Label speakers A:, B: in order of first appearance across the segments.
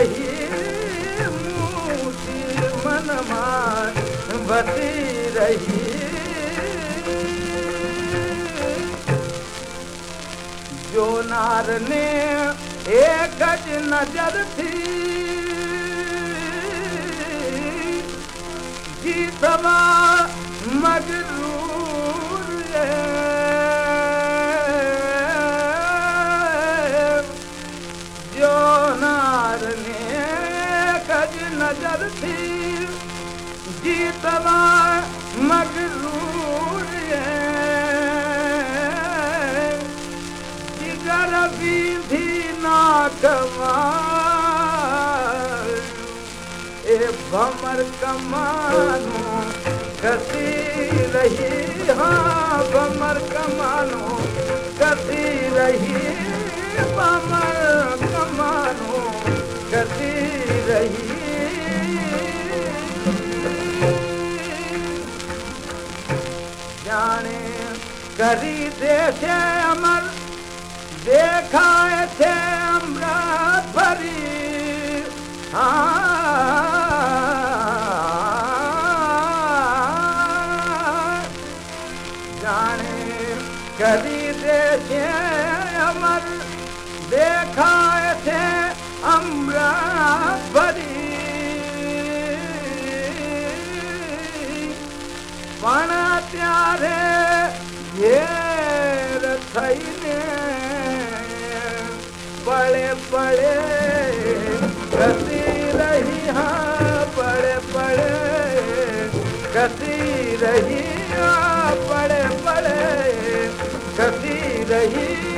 A: रही मन मान बती रही। जो नार ने एक गज नज़र थी नजर थी। है। जिगर विधि नाकवा ए भमर कमानो कसी रही। हाँ भमर जाने। करी देखे अमर देखाए थे अमृत भरी। जाने कभी देखे अमर देखाए थे अमृत भरी प्यारे, ये रथने बड़े बड़े गति रही हाँ बड़े बड़े गति रही हाँ बड़े बड़े गति रही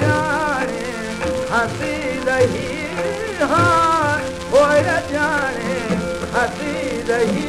A: जाने हंसी रही हाँ जाने हंसी रही